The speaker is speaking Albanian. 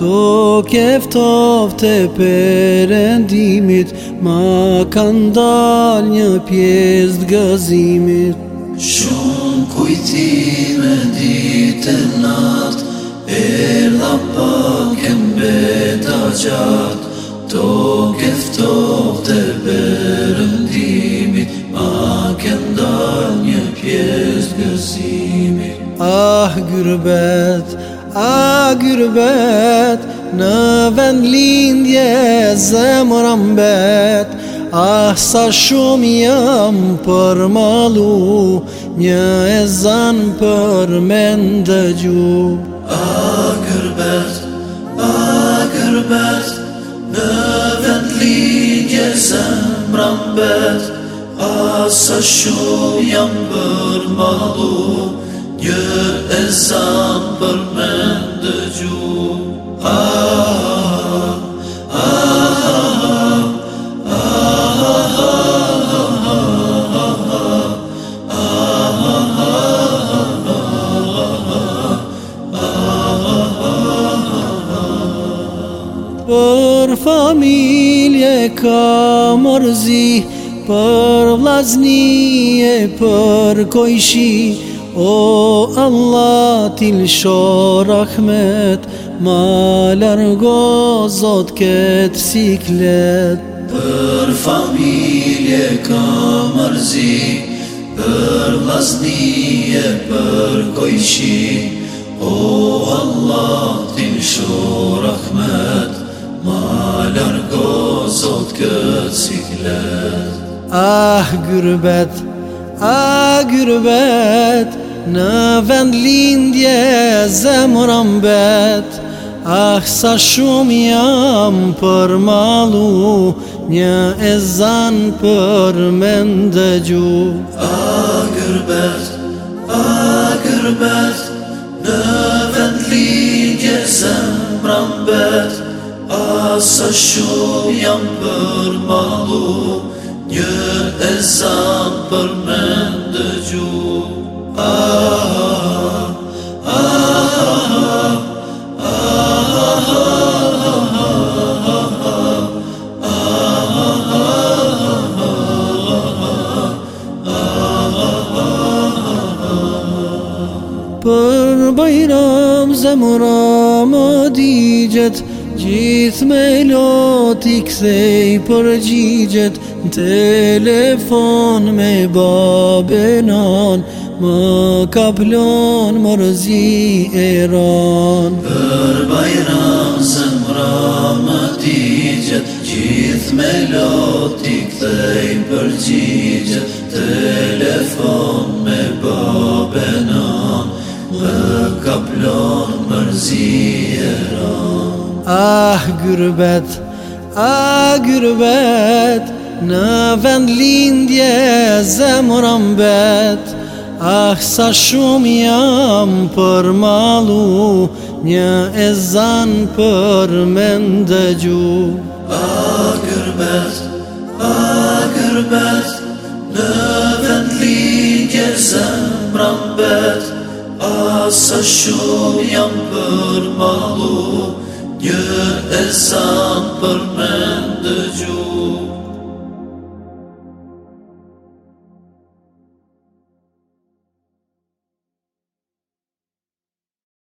Ato kjeftov të perendimit, ma kanë dal një pjesë të gazimit. Shumë kujtime ditë e natë, erdha pak e mbeta gjatë, To kjeftov të perendimit, ma kanë dal një pjesë të gëzimit Ah, gërbetë, A gërbet, në vend lindje zemrambet A sa shumë jam për malu, një e zan për mend dë gjubë A gërbet, a gërbet, në vend lindje zemrambet A sa shumë jam për malu, një e zan për mend dë انسان بر من دجو Por ka camorzi, por vlasnie, por coixi, O Allah dilşo rahmet Malargo zot ket siklet Për familje ka mërzi Për vllaznije, për kojshi O Allah dilşo rahmet Malargo zot ket siklet Ah gürbet, ah gürbet Në vend lindje zemër ambet Ah, sa shumë jam për malu Një ezan për me ndëgju A kërbet, a kërbet Në vend lindje zemë rambet Ah, sa shumë jam për malu Një ezan për me ndëgju پر بیرام زمرا ما دیجت جیت میلو تکسی پر جیجت تلفون می بابنان Më ka plon mërëzi e ran Për bajram se mërama ti gjët Gjithë me loti këthej përgjigjët Telefon me babena Më ka plon mërëzi e ran Ah gërbet, ah gërbet Në vend lindje zemur ambet Ah, sa shumë jam për malu Një ezan për me ndëgju A kërbet, a kërbet Në vend ligje zemrën bet Ah, sa shumë jam për malu Një ezan për me ndëgju